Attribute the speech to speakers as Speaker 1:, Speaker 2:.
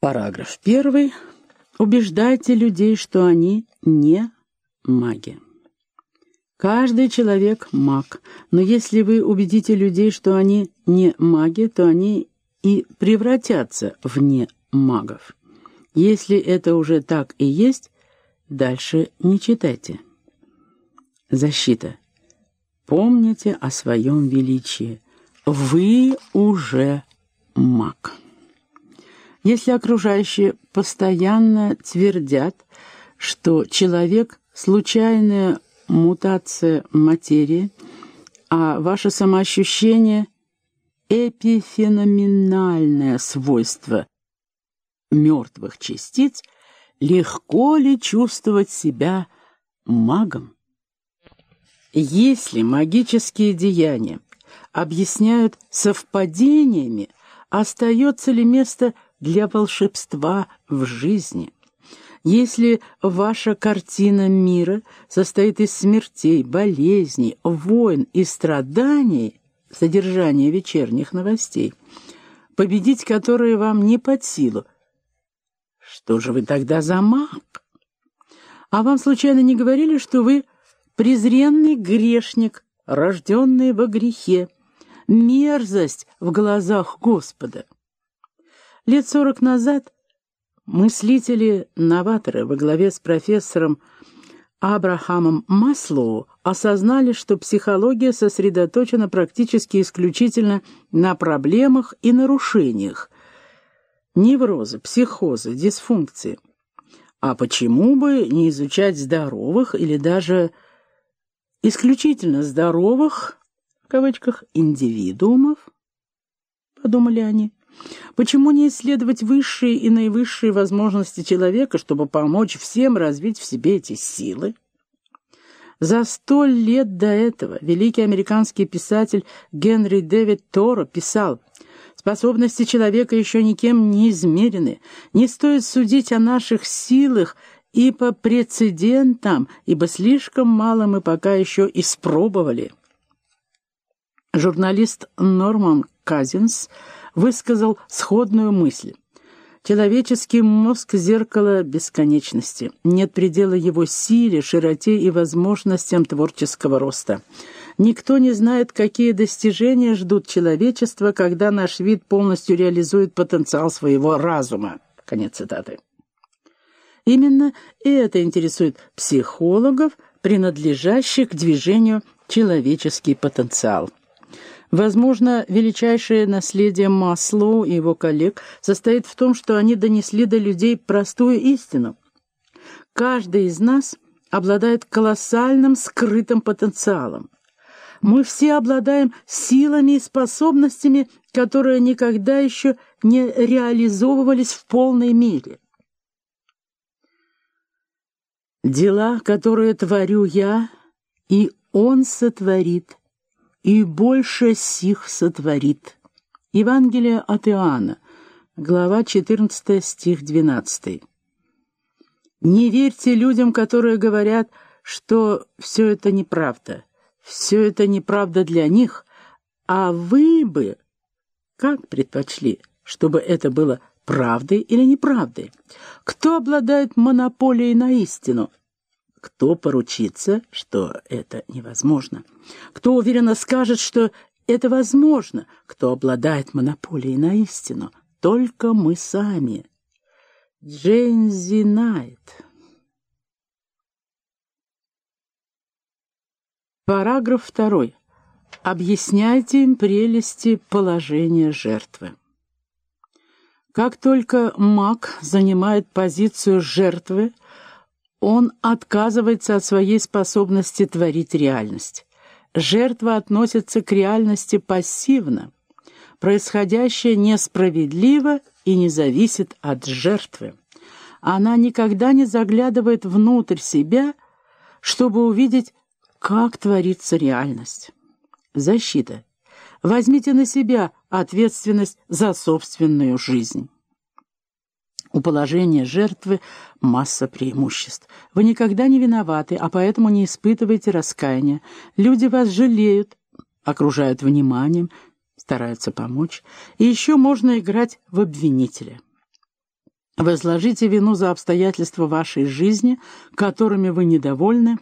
Speaker 1: Параграф первый. Убеждайте людей, что они не маги. Каждый человек маг, но если вы убедите людей, что они не маги, то они и превратятся в не магов. Если это уже так и есть, дальше не читайте. Защита. Помните о своем величии. Вы уже маг. Если окружающие постоянно твердят, что человек — случайная мутация материи, а ваше самоощущение — эпифеноменальное свойство мертвых частиц, легко ли чувствовать себя магом? Если магические деяния объясняют совпадениями, остается ли место для волшебства в жизни. Если ваша картина мира состоит из смертей, болезней, войн и страданий, содержание вечерних новостей, победить которые вам не под силу, что же вы тогда за маг? А вам случайно не говорили, что вы презренный грешник, рожденный во грехе, мерзость в глазах Господа? Лет сорок назад мыслители-новаторы во главе с профессором Абрахамом Маслоу осознали, что психология сосредоточена практически исключительно на проблемах и нарушениях, неврозы, психозы, дисфункции. А почему бы не изучать здоровых или даже исключительно здоровых, в кавычках, индивидуумов, подумали они. Почему не исследовать высшие и наивысшие возможности человека, чтобы помочь всем развить в себе эти силы? За сто лет до этого великий американский писатель Генри Дэвид Торо писал «Способности человека еще никем не измерены. Не стоит судить о наших силах и по прецедентам, ибо слишком мало мы пока еще испробовали». Журналист Норман Казинс – высказал сходную мысль. Человеческий мозг — зеркало бесконечности. Нет предела его силе, широте и возможностям творческого роста. Никто не знает, какие достижения ждут человечества, когда наш вид полностью реализует потенциал своего разума. Конец цитаты. Именно это интересует психологов, принадлежащих к движению «человеческий потенциал». Возможно, величайшее наследие Маслоу и его коллег состоит в том, что они донесли до людей простую истину. Каждый из нас обладает колоссальным скрытым потенциалом. Мы все обладаем силами и способностями, которые никогда еще не реализовывались в полной мере. Дела, которые творю я, и Он сотворит, и больше сих сотворит. Евангелие от Иоанна, глава 14, стих 12. Не верьте людям, которые говорят, что все это неправда. Все это неправда для них, а вы бы как предпочли, чтобы это было правдой или неправдой? Кто обладает монополией на истину? Кто поручится, что это невозможно? Кто уверенно скажет, что это возможно? Кто обладает монополией на истину? Только мы сами. Джейнзи Найт. Параграф второй. Объясняйте им прелести положения жертвы. Как только маг занимает позицию жертвы, он отказывается от своей способности творить реальность. Жертва относится к реальности пассивно. Происходящее несправедливо и не зависит от жертвы. Она никогда не заглядывает внутрь себя, чтобы увидеть, как творится реальность. Защита. Возьмите на себя ответственность за собственную жизнь. У положения жертвы масса преимуществ. Вы никогда не виноваты, а поэтому не испытываете раскаяния. Люди вас жалеют, окружают вниманием, стараются помочь. И еще можно играть в обвинителя. Возложите вину за обстоятельства вашей жизни, которыми вы недовольны,